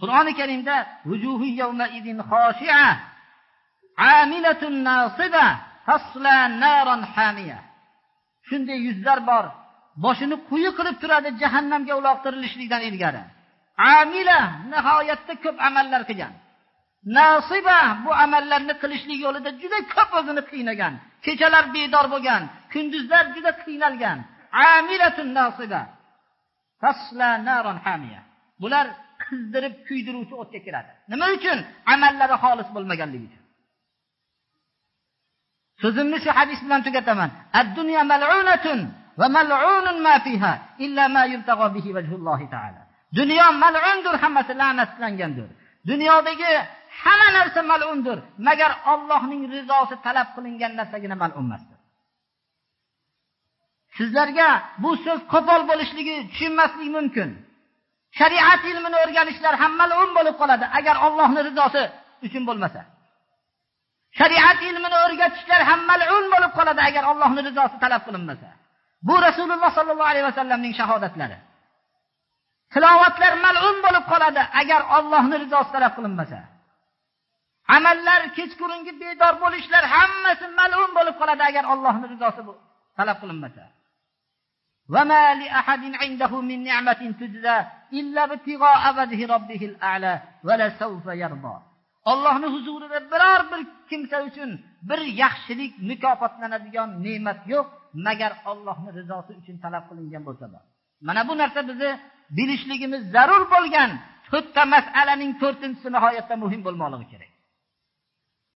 qur'oni karimda shunday yuzlar bor. Boshini quyi qilib turadi jahannamga uloqtirilishlikdan ilgari. Amila nihoyatda ko'p amallar qilgan. Nasiba bu amallarni qilishlik yo'lida juda ko'p o'zini qiynagan. Kechalar bedor bo'lgan kunduzlar juda qiynalgan. Amilatun nasiba bular qizdirib kuydiruvchi o'tga kiradi nima uchun? Amallari xolis bo'lmaganligi uchun. So'zimni shu hadis bilan tugataman. Ad dunyo mal'unatun va mal'unun ma fiha illa ma yultaqo bihi vajhullohi ta'ala. Dunyo mal'undir hammasi la'natlangandir. Dunyodagi hamma narsa mal'undir. Magar Allohning rizosi talab qilingan narsagina mal'un emasdir. Sizlarga bu so'z qo'pol bo'lishligi tushunmaslik mumkin. Shariat ilmini o'rganishlar ham mal'un bo'lib qoladi. Agar Allohning rizosi uchun bo'lmasa. Shariat ilmini o'rgatishlar ham mal'un bo'lib qoladi agar Allohning rizosi talab qilinmasa. Bu rasululloh sollallohu alayhi vasallamning shahodatlari. Tilovatlar mal'un bo'lib qoladi agar Allohning rizosi talab qilinmasa. Amallar kechqurungi bedor bo'lishlar hammasi mal'un bo'lib qoladi agar Allohning rizosi talab qilinmasa. وما لأحد عنده من نعمة تجزى إلا ابتغاء وجه ربه الأعلى ولسوف يرضى Allohni huzurida biror bir kimsa uchun bir yaxshilik mukofotlanadigan ne'mat yo'q magar Allohning rizosi uchun talab qilingan bo'lsa mana bu narsa bizni bilishligimiz zarur bo'lgan to'rtta masalaning to'rtinchisi nihoyatda muhim bo'lmoqligi kerak